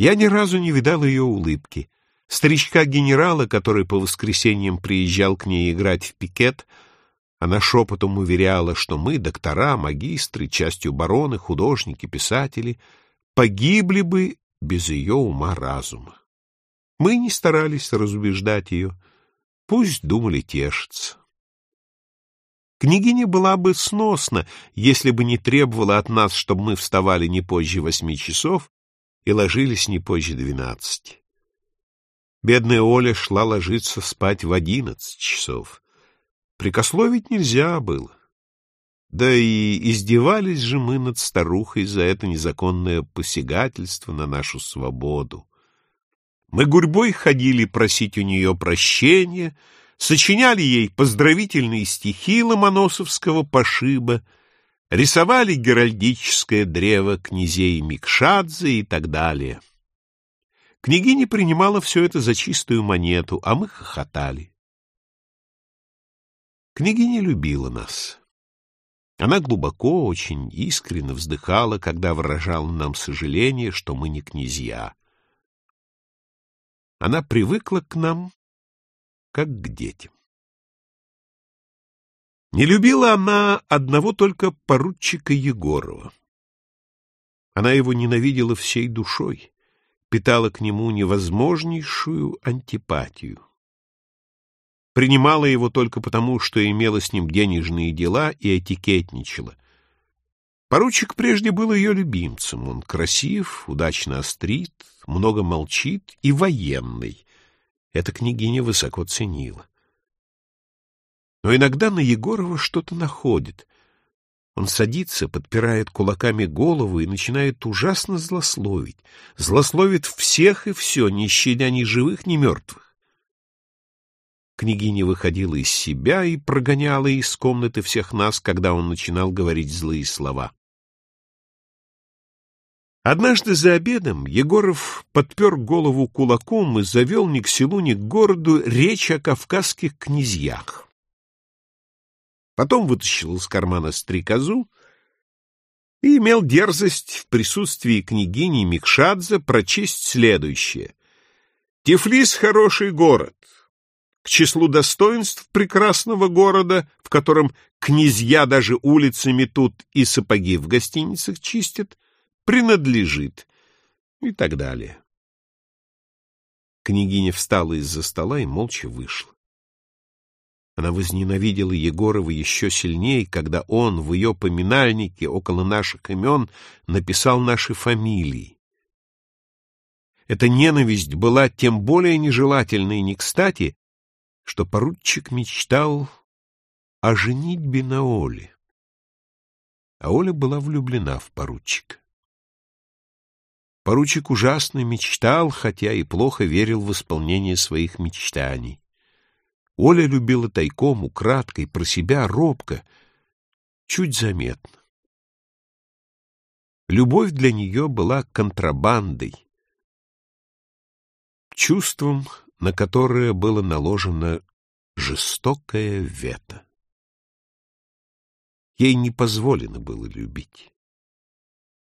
Я ни разу не видал ее улыбки. Старичка-генерала, который по воскресеньям приезжал к ней играть в пикет, она шепотом уверяла, что мы, доктора, магистры, частью бароны, художники, писатели, погибли бы без ее ума-разума. Мы не старались разубеждать ее, пусть думали тешиться. Княгиня была бы сносна, если бы не требовала от нас, чтобы мы вставали не позже восьми часов и ложились не позже двенадцати. Бедная Оля шла ложиться спать в одиннадцать часов. Прикословить нельзя было. Да и издевались же мы над старухой за это незаконное посягательство на нашу свободу. Мы гурьбой ходили просить у нее прощения, сочиняли ей поздравительные стихи ломоносовского пошиба, рисовали геральдическое древо князей Микшадзе и так далее. Княгиня принимала все это за чистую монету, а мы хохотали. Княгиня любила нас. Она глубоко, очень искренне вздыхала, когда выражала нам сожаление, что мы не князья. Она привыкла к нам, как к детям. Не любила она одного только поручика Егорова. Она его ненавидела всей душой, питала к нему невозможнейшую антипатию. Принимала его только потому, что имела с ним денежные дела и этикетничала. Поручик прежде был ее любимцем. Он красив, удачно острит, много молчит и военный. Эта княгиня высоко ценила. Но иногда на Егорова что-то находит. Он садится, подпирает кулаками голову и начинает ужасно злословить. Злословит всех и все, не щадя ни живых, ни мертвых. Княгиня выходила из себя и прогоняла из комнаты всех нас, когда он начинал говорить злые слова. Однажды за обедом Егоров подпер голову кулаком и завел ни к селу, ни к городу речь о кавказских князьях. Потом вытащил из кармана стрекозу и имел дерзость в присутствии княгини Микшадзе прочесть следующее. «Тифлис — хороший город. К числу достоинств прекрасного города, в котором князья даже улицы метут и сапоги в гостиницах чистят, принадлежит» и так далее. Княгиня встала из-за стола и молча вышла. Она возненавидела Егорова еще сильнее, когда он в ее поминальнике около наших имен написал наши фамилии. Эта ненависть была тем более нежелательна и не кстати, что поручик мечтал о женитьбе на Оле. А Оля была влюблена в поручика. Поручик ужасно мечтал, хотя и плохо верил в исполнение своих мечтаний. Оля любила тайком, украдкой, про себя, робко, чуть заметно. Любовь для нее была контрабандой, чувством, на которое было наложено жестокое вето. Ей не позволено было любить.